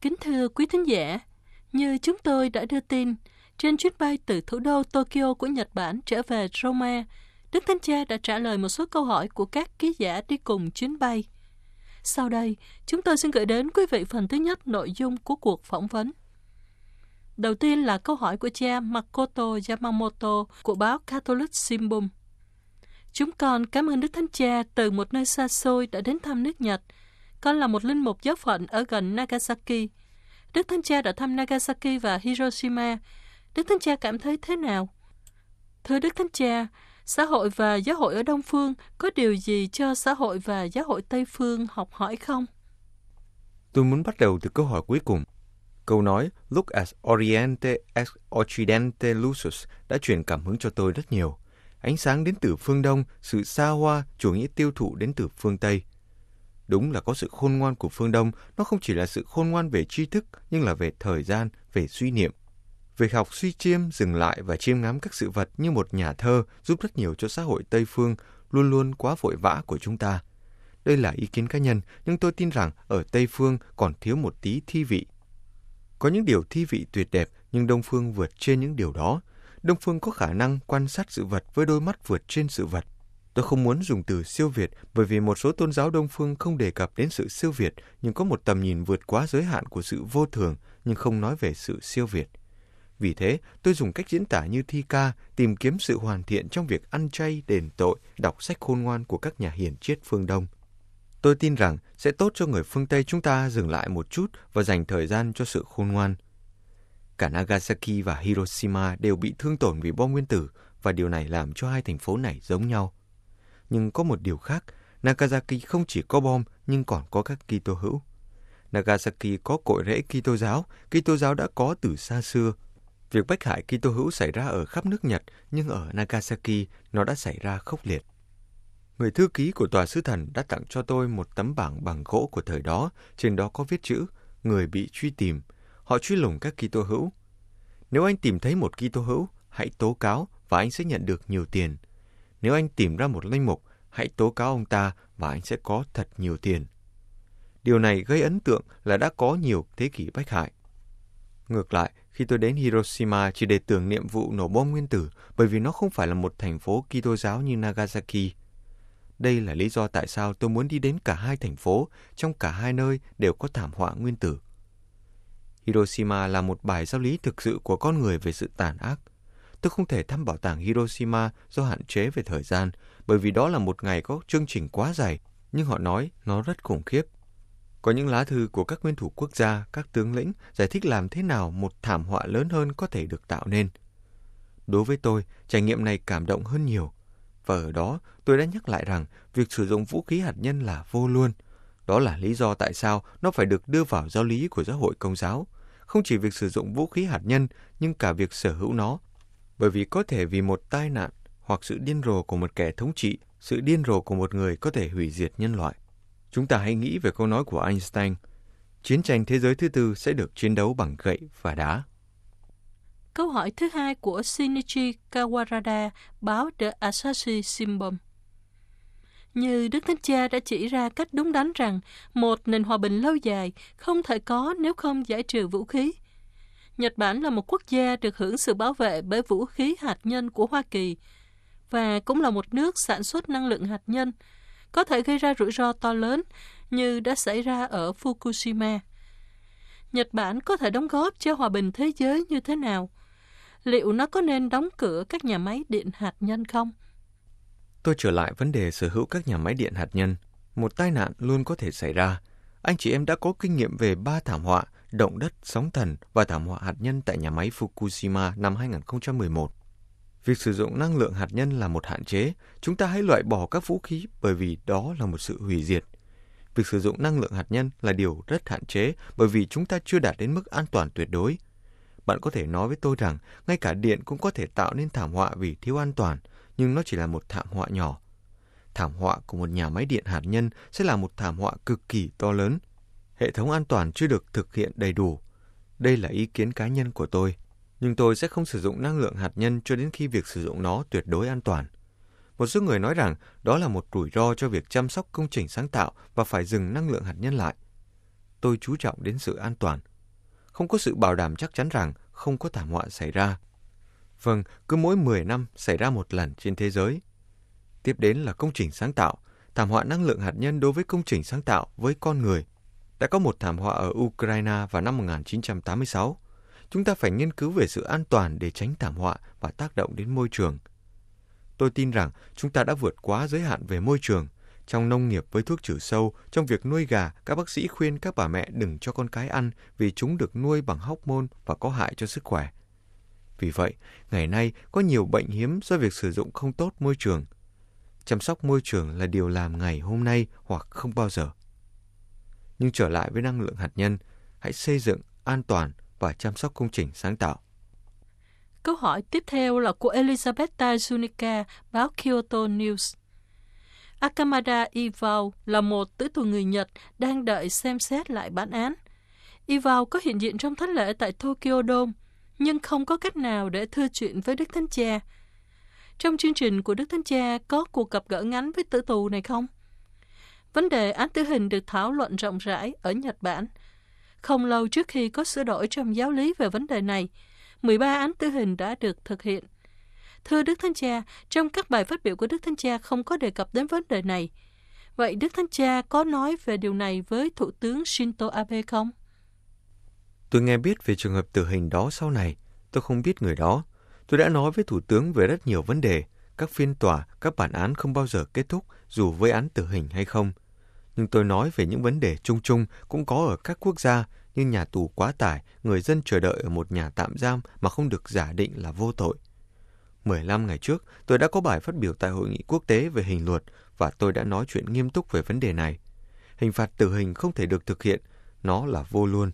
Kính thưa quý thính giả, như chúng tôi đã đưa tin, trên chuyến bay từ thủ đô Tokyo của Nhật Bản trở về Roma, Đức Thánh Cha đã trả lời một số câu hỏi của các ký giả đi cùng chuyến bay. Sau đây, chúng tôi xin gửi đến quý vị phần thứ nhất nội dung của cuộc phỏng vấn. Đầu tiên là câu hỏi của cha Makoto Yamamoto của báo Catholic Shimbun. Chúng con cảm ơn Đức Thánh Cha từ một nơi xa xôi đã đến thăm nước Nhật. Con là một linh mục giáo phận ở gần Nagasaki. Đức Thánh Cha đã thăm Nagasaki và Hiroshima. Đức Thánh Cha cảm thấy thế nào? Thưa Đức Thánh Cha, xã hội và giáo hội ở Đông Phương có điều gì cho xã hội và giáo hội Tây Phương học hỏi không? Tôi muốn bắt đầu từ câu hỏi cuối cùng. Câu nói Look as Oriente as Occidente lusus đã truyền cảm hứng cho tôi rất nhiều. Ánh sáng đến từ phương Đông, sự xa hoa, chủ nghĩa tiêu thụ đến từ phương Tây. Đúng là có sự khôn ngoan của phương Đông, nó không chỉ là sự khôn ngoan về tri thức, nhưng là về thời gian, về suy niệm. Việc học suy chiêm, dừng lại và chiêm ngắm các sự vật như một nhà thơ giúp rất nhiều cho xã hội Tây phương, luôn luôn quá vội vã của chúng ta. Đây là ý kiến cá nhân, nhưng tôi tin rằng ở Tây phương còn thiếu một tí thi vị. Có những điều thi vị tuyệt đẹp, nhưng Đông phương vượt trên những điều đó. Đông phương có khả năng quan sát sự vật với đôi mắt vượt trên sự vật. Tôi không muốn dùng từ siêu việt bởi vì một số tôn giáo Đông phương không đề cập đến sự siêu việt nhưng có một tầm nhìn vượt quá giới hạn của sự vô thường nhưng không nói về sự siêu việt. Vì thế, tôi dùng cách diễn tả như thi ca, tìm kiếm sự hoàn thiện trong việc ăn chay, đền tội, đọc sách khôn ngoan của các nhà hiền triết phương Đông. Tôi tin rằng sẽ tốt cho người phương Tây chúng ta dừng lại một chút và dành thời gian cho sự khôn ngoan. Cả Nagasaki và Hiroshima đều bị thương tổn vì bom nguyên tử và điều này làm cho hai thành phố này giống nhau. Nhưng có một điều khác, Nagasaki không chỉ có bom nhưng còn có các Kitô hữu. Nagasaki có cội rễ Kitô giáo, Kitô giáo đã có từ xa xưa. Việc bách hại Kitô hữu xảy ra ở khắp nước Nhật, nhưng ở Nagasaki nó đã xảy ra khốc liệt. Người thư ký của tòa sứ thần đã tặng cho tôi một tấm bảng bằng gỗ của thời đó, trên đó có viết chữ người bị truy tìm. Họ truy lùng các Kitô hữu. Nếu anh tìm thấy một Kitô hữu, hãy tố cáo và anh sẽ nhận được nhiều tiền. Nếu anh tìm ra một linh mục, hãy tố cáo ông ta và anh sẽ có thật nhiều tiền. Điều này gây ấn tượng là đã có nhiều thế kỷ bách hại. Ngược lại, khi tôi đến Hiroshima chỉ để tưởng niệm vụ nổ bom nguyên tử bởi vì nó không phải là một thành phố Kitô giáo như Nagasaki. Đây là lý do tại sao tôi muốn đi đến cả hai thành phố, trong cả hai nơi đều có thảm họa nguyên tử. Hiroshima là một bài giáo lý thực sự của con người về sự tàn ác. Tôi không thể thăm bảo tàng Hiroshima do hạn chế về thời gian, bởi vì đó là một ngày có chương trình quá dài, nhưng họ nói nó rất khủng khiếp. Có những lá thư của các nguyên thủ quốc gia, các tướng lĩnh giải thích làm thế nào một thảm họa lớn hơn có thể được tạo nên. Đối với tôi, trải nghiệm này cảm động hơn nhiều. Và ở đó, tôi đã nhắc lại rằng việc sử dụng vũ khí hạt nhân là vô luôn. Đó là lý do tại sao nó phải được đưa vào giáo lý của giáo hội công giáo. Không chỉ việc sử dụng vũ khí hạt nhân, nhưng cả việc sở hữu nó. Bởi vì có thể vì một tai nạn hoặc sự điên rồ của một kẻ thống trị, sự điên rồ của một người có thể hủy diệt nhân loại. Chúng ta hãy nghĩ về câu nói của Einstein, chiến tranh thế giới thứ tư sẽ được chiến đấu bằng gậy và đá. Câu hỏi thứ hai của Shinichi Kawarada, báo The Asahi Shimbun. Như Đức Thánh Cha đã chỉ ra cách đúng đắn rằng một nền hòa bình lâu dài không thể có nếu không giải trừ vũ khí. Nhật Bản là một quốc gia được hưởng sự bảo vệ bởi vũ khí hạt nhân của Hoa Kỳ và cũng là một nước sản xuất năng lượng hạt nhân, có thể gây ra rủi ro to lớn như đã xảy ra ở Fukushima. Nhật Bản có thể đóng góp cho hòa bình thế giới như thế nào? Liệu nó có nên đóng cửa các nhà máy điện hạt nhân không? Tôi trở lại vấn đề sở hữu các nhà máy điện hạt nhân. Một tai nạn luôn có thể xảy ra. Anh chị em đã có kinh nghiệm về ba thảm họa, động đất, sóng thần và thảm họa hạt nhân tại nhà máy Fukushima năm 2011. Việc sử dụng năng lượng hạt nhân là một hạn chế. Chúng ta hãy loại bỏ các vũ khí bởi vì đó là một sự hủy diệt. Việc sử dụng năng lượng hạt nhân là điều rất hạn chế bởi vì chúng ta chưa đạt đến mức an toàn tuyệt đối. Bạn có thể nói với tôi rằng ngay cả điện cũng có thể tạo nên thảm họa vì thiếu an toàn, nhưng nó chỉ là một thảm họa nhỏ. Thảm họa của một nhà máy điện hạt nhân sẽ là một thảm họa cực kỳ to lớn. Hệ thống an toàn chưa được thực hiện đầy đủ. Đây là ý kiến cá nhân của tôi, nhưng tôi sẽ không sử dụng năng lượng hạt nhân cho đến khi việc sử dụng nó tuyệt đối an toàn. Một số người nói rằng đó là một rủi ro cho việc chăm sóc công trình sáng tạo và phải dừng năng lượng hạt nhân lại. Tôi chú trọng đến sự an toàn – không có sự bảo đảm chắc chắn rằng không có thảm họa xảy ra. Vâng, cứ mỗi 10 năm xảy ra một lần trên thế giới. Tiếp đến là công trình sáng tạo, thảm họa năng lượng hạt nhân đối với công trình sáng tạo với con người. Đã có một thảm họa ở Ukraine vào năm 1986. Chúng ta phải nghiên cứu về sự an toàn để tránh thảm họa và tác động đến môi trường. Tôi tin rằng chúng ta đã vượt quá giới hạn về môi trường. Trong nông nghiệp với thuốc trừ sâu, trong việc nuôi gà, các bác sĩ khuyên các bà mẹ đừng cho con cái ăn vì chúng được nuôi bằng hóc môn và có hại cho sức khỏe. Vì vậy, ngày nay có nhiều bệnh hiếm do việc sử dụng không tốt môi trường. Chăm sóc môi trường là điều làm ngày hôm nay hoặc không bao giờ. Nhưng trở lại với năng lượng hạt nhân, hãy xây dựng an toàn và chăm sóc công trình sáng tạo. Câu hỏi tiếp theo là của Elisabetta Zunica, báo Kyoto News. Akamada Iwao là một tử tù người Nhật đang đợi xem xét lại bản án. Iwao có hiện diện trong thánh lễ tại Tokyo Dome, nhưng không có cách nào để thưa chuyện với Đức Thánh Cha. Trong chương trình của Đức Thánh Cha có cuộc gặp gỡ ngắn với tử tù này không? Vấn đề án tử hình được thảo luận rộng rãi ở Nhật Bản. Không lâu trước khi có sửa đổi trong giáo lý về vấn đề này, 13 án tử hình đã được thực hiện. Thưa Đức Thánh Cha, trong các bài phát biểu của Đức Thánh Cha không có đề cập đến vấn đề này. Vậy Đức Thánh Cha có nói về điều này với Thủ tướng Shinzo Abe không? Tôi nghe biết về trường hợp tử hình đó sau này. Tôi không biết người đó. Tôi đã nói với Thủ tướng về rất nhiều vấn đề. Các phiên tòa, các bản án không bao giờ kết thúc dù với án tử hình hay không. Nhưng tôi nói về những vấn đề chung chung cũng có ở các quốc gia như nhà tù quá tải, người dân chờ đợi ở một nhà tạm giam mà không được giả định là vô tội. 15 ngày trước, tôi đã có bài phát biểu tại Hội nghị quốc tế về hình luật và tôi đã nói chuyện nghiêm túc về vấn đề này. Hình phạt tử hình không thể được thực hiện, nó là vô luôn.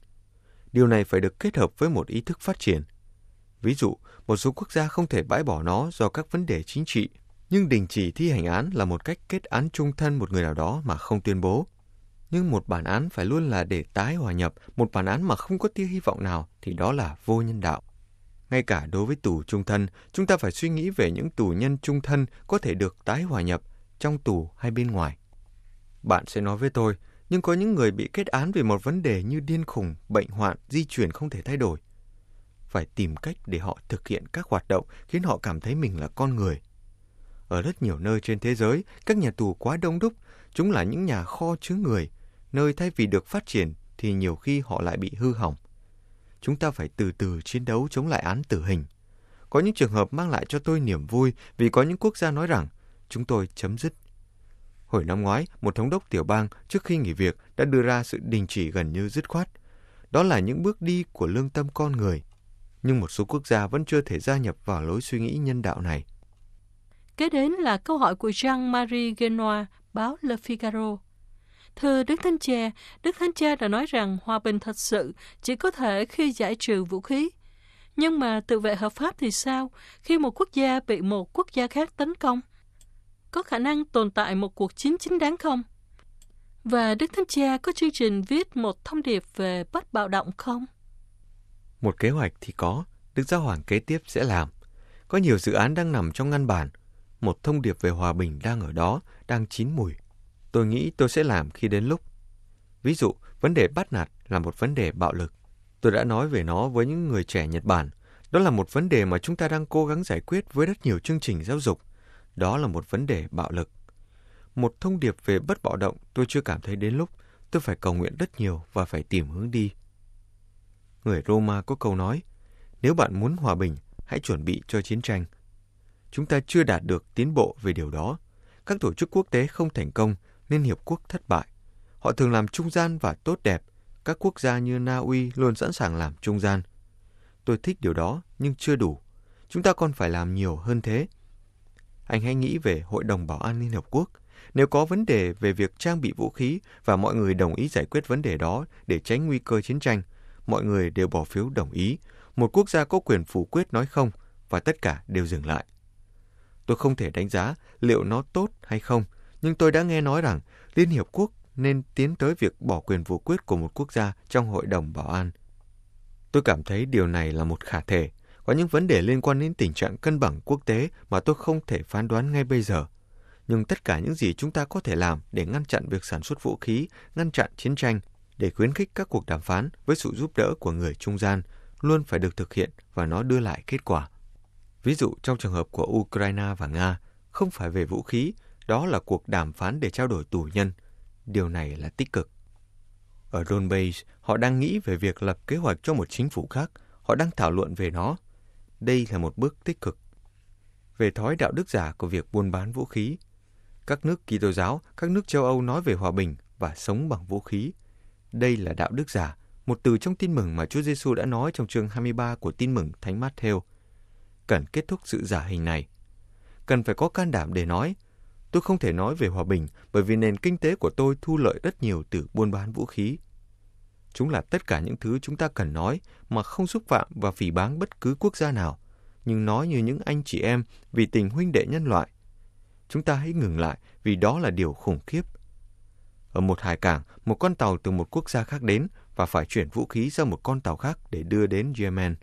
Điều này phải được kết hợp với một ý thức phát triển. Ví dụ, một số quốc gia không thể bãi bỏ nó do các vấn đề chính trị, nhưng đình chỉ thi hành án là một cách kết án trung thân một người nào đó mà không tuyên bố. Nhưng một bản án phải luôn là để tái hòa nhập, một bản án mà không có tia hy vọng nào thì đó là vô nhân đạo. Ngay cả đối với tù trung thân, chúng ta phải suy nghĩ về những tù nhân trung thân có thể được tái hòa nhập trong tù hay bên ngoài. Bạn sẽ nói với tôi, nhưng có những người bị kết án vì một vấn đề như điên khùng, bệnh hoạn, di chuyển không thể thay đổi. Phải tìm cách để họ thực hiện các hoạt động khiến họ cảm thấy mình là con người. Ở rất nhiều nơi trên thế giới, các nhà tù quá đông đúc, chúng là những nhà kho chứa người, nơi thay vì được phát triển thì nhiều khi họ lại bị hư hỏng. Chúng ta phải từ từ chiến đấu chống lại án tử hình. Có những trường hợp mang lại cho tôi niềm vui vì có những quốc gia nói rằng chúng tôi chấm dứt Hồi năm ngoái, một thống đốc tiểu bang trước khi nghỉ việc đã đưa ra sự đình chỉ gần như dứt khoát. Đó là những bước đi của lương tâm con người. Nhưng một số quốc gia vẫn chưa thể gia nhập vào lối suy nghĩ nhân đạo này. Kế đến là câu hỏi của Jean-Marie Genoa, báo Le Figaro. Thưa Đức Thánh Cha, Đức Thánh Cha đã nói rằng hòa bình thật sự chỉ có thể khi giải trừ vũ khí. Nhưng mà tự vệ hợp pháp thì sao khi một quốc gia bị một quốc gia khác tấn công? có khả năng tồn tại một cuộc chiến chính đáng không? Và Đức Thánh Cha có chương trình viết một thông điệp về bất bạo động không? Một kế hoạch thì có, Đức Giáo Hoàng kế tiếp sẽ làm. Có nhiều dự án đang nằm trong ngăn bản. Một thông điệp về hòa bình đang ở đó, đang chín mùi. Tôi nghĩ tôi sẽ làm khi đến lúc. Ví dụ, vấn đề bắt nạt là một vấn đề bạo lực. Tôi đã nói về nó với những người trẻ Nhật Bản. Đó là một vấn đề mà chúng ta đang cố gắng giải quyết với rất nhiều chương trình giáo dục – đó là một vấn đề bạo lực. Một thông điệp về bất bạo động tôi chưa cảm thấy đến lúc tôi phải cầu nguyện rất nhiều và phải tìm hướng đi. Người Roma có câu nói, nếu bạn muốn hòa bình, hãy chuẩn bị cho chiến tranh. Chúng ta chưa đạt được tiến bộ về điều đó. Các tổ chức quốc tế không thành công, Liên Hiệp Quốc thất bại. Họ thường làm trung gian và tốt đẹp. Các quốc gia như Na Uy luôn sẵn sàng làm trung gian. Tôi thích điều đó, nhưng chưa đủ. Chúng ta còn phải làm nhiều hơn thế. Anh hãy nghĩ về Hội đồng Bảo an Liên Hợp Quốc. Nếu có vấn đề về việc trang bị vũ khí và mọi người đồng ý giải quyết vấn đề đó để tránh nguy cơ chiến tranh, mọi người đều bỏ phiếu đồng ý, một quốc gia có quyền phủ quyết nói không và tất cả đều dừng lại. Tôi không thể đánh giá liệu nó tốt hay không, nhưng tôi đã nghe nói rằng Liên Hiệp Quốc nên tiến tới việc bỏ quyền vô quyết của một quốc gia trong Hội đồng Bảo an. Tôi cảm thấy điều này là một khả thể có những vấn đề liên quan đến tình trạng cân bằng quốc tế mà tôi không thể phán đoán ngay bây giờ. Nhưng tất cả những gì chúng ta có thể làm để ngăn chặn việc sản xuất vũ khí, ngăn chặn chiến tranh, để khuyến khích các cuộc đàm phán với sự giúp đỡ của người trung gian luôn phải được thực hiện và nó đưa lại kết quả. Ví dụ trong trường hợp của Ukraine và Nga, không phải về vũ khí, đó là cuộc đàm phán để trao đổi tù nhân. Điều này là tích cực. Ở Donbass, họ đang nghĩ về việc lập kế hoạch cho một chính phủ khác. Họ đang thảo luận về nó. Đây là một bước tích cực. Về thói đạo đức giả của việc buôn bán vũ khí, các nước Kitô giáo, các nước châu Âu nói về hòa bình và sống bằng vũ khí. Đây là đạo đức giả, một từ trong tin mừng mà Chúa Giêsu đã nói trong chương 23 của tin mừng Thánh Matthew. Cần kết thúc sự giả hình này. Cần phải có can đảm để nói, tôi không thể nói về hòa bình bởi vì nền kinh tế của tôi thu lợi rất nhiều từ buôn bán vũ khí. Chúng là tất cả những thứ chúng ta cần nói mà không xúc phạm và phỉ báng bất cứ quốc gia nào, nhưng nói như những anh chị em vì tình huynh đệ nhân loại. Chúng ta hãy ngừng lại vì đó là điều khủng khiếp. Ở một hải cảng, một con tàu từ một quốc gia khác đến và phải chuyển vũ khí sang một con tàu khác để đưa đến Yemen.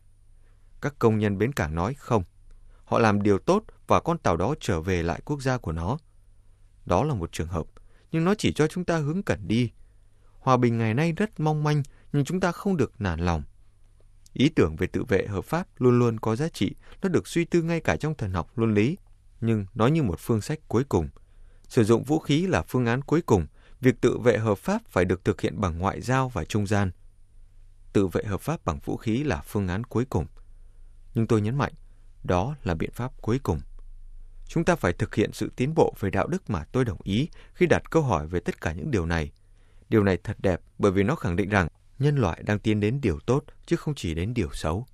Các công nhân bến cảng nói không. Họ làm điều tốt và con tàu đó trở về lại quốc gia của nó. Đó là một trường hợp, nhưng nó chỉ cho chúng ta hướng cẩn đi. Hòa bình ngày nay rất mong manh, nhưng chúng ta không được nản lòng. Ý tưởng về tự vệ hợp pháp luôn luôn có giá trị, nó được suy tư ngay cả trong thần học luân lý, nhưng nó như một phương sách cuối cùng. Sử dụng vũ khí là phương án cuối cùng, việc tự vệ hợp pháp phải được thực hiện bằng ngoại giao và trung gian. Tự vệ hợp pháp bằng vũ khí là phương án cuối cùng. Nhưng tôi nhấn mạnh, đó là biện pháp cuối cùng. Chúng ta phải thực hiện sự tiến bộ về đạo đức mà tôi đồng ý khi đặt câu hỏi về tất cả những điều này. Điều này thật đẹp bởi vì nó khẳng định rằng nhân loại đang tiến đến điều tốt chứ không chỉ đến điều xấu.